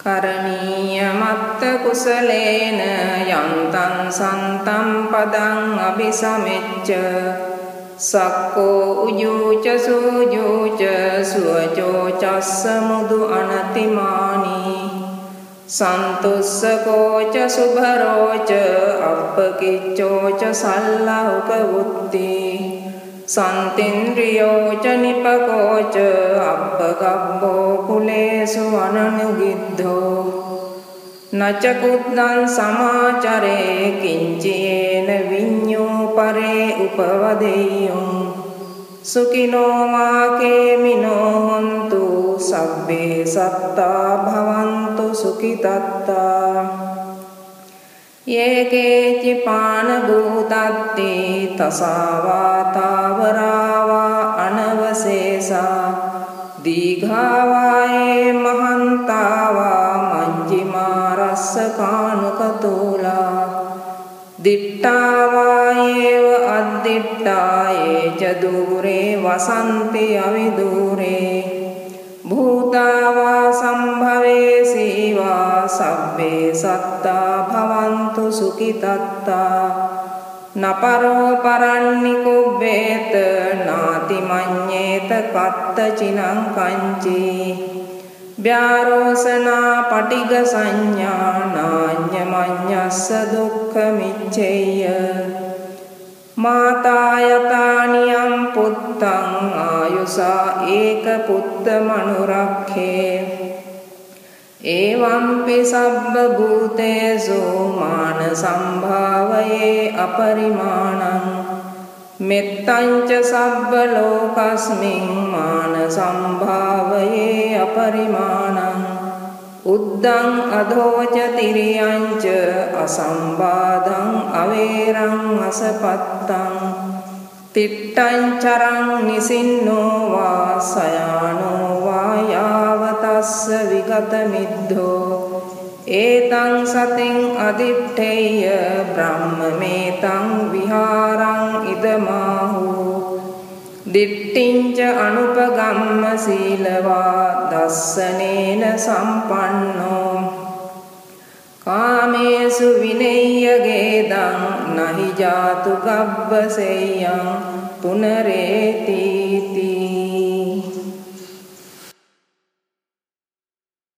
කරණීය මත්ත කුසලේන යන්තං සන්තම් පදං අபிසමෙච්ච සක්කෝ උජූච සූජූච සුවචෝ චස්ස මුදු අනතිමානී සන්තුස්සකෝච සුභරෝච අප්පකිච්චෝච සල්ලහුක වුත්තිී සන්තින්ද්‍රියෝච නිපකෝච අප්පගබ්බෝ කුලේසු අනනුගිද්ධෝ නචකුද්දං සමාචරේ කිංචේන විඤ්ඤෝ පරේ උපවදෙය්‍යං සුඛිනෝ වාකේමිනෝ හොන්තු සබ්බේ සත්තා භවන්තු සුඛිතත්තා ඒකේචි පානභූතත්ති තසාවාතාවරාවා අනවසේසා දීඝාවායේ මහන්තාවා මංජිමාරස්ස කානුකතූලා දිට්ඨාවායේව අද්දිට්ඨායේ ච දූරේ වසන්ති අවිදූරේ භූතාවා සම්භවේ සීවා සබ්බේ සත්තා භවන්තු සුඛිතත්තා නපරෝ පරන්නිකුබ්බේත නාති මඤ්ඤේත කත්ත චිනං කංචි ව්‍යාරෝසනා පටිග සංඥා නාඤ්ඤ මඤ්ඤස්ස දුක්ඛ මිච්ඡේය මාතායතානියම් පුත්තං ආයුසා ඒක පුත්ත මනුරක්ඛේ. එවම්පි සබ්බ භූතේසු මාන සම්භාවයේ අපරිමාණං මෙත්තංච සබ්බ ලෝකස්මින් මාන සම්භාවයේ අපරිමාණං උද්දං අධෝච තිරියංච අසම්බාධං අවේරං අසපත්තං තිට්ටං චරං නිසින්නෝ වා සයානෝ වා යාවතස්ස විගත මිද්ධෝ ඒතං සතින් අදිත්තේය බ්‍රහ්මමේතං විහාරං ඉදමාහූ. දිට්ඨිංච අනුපගම්ම සීලවා දස්සනේන සම්පන්නෝ. කාමේසු විනෙය්‍ය ගේදං නහි ජාතු ගබ්බසෙයං පුනරේතිති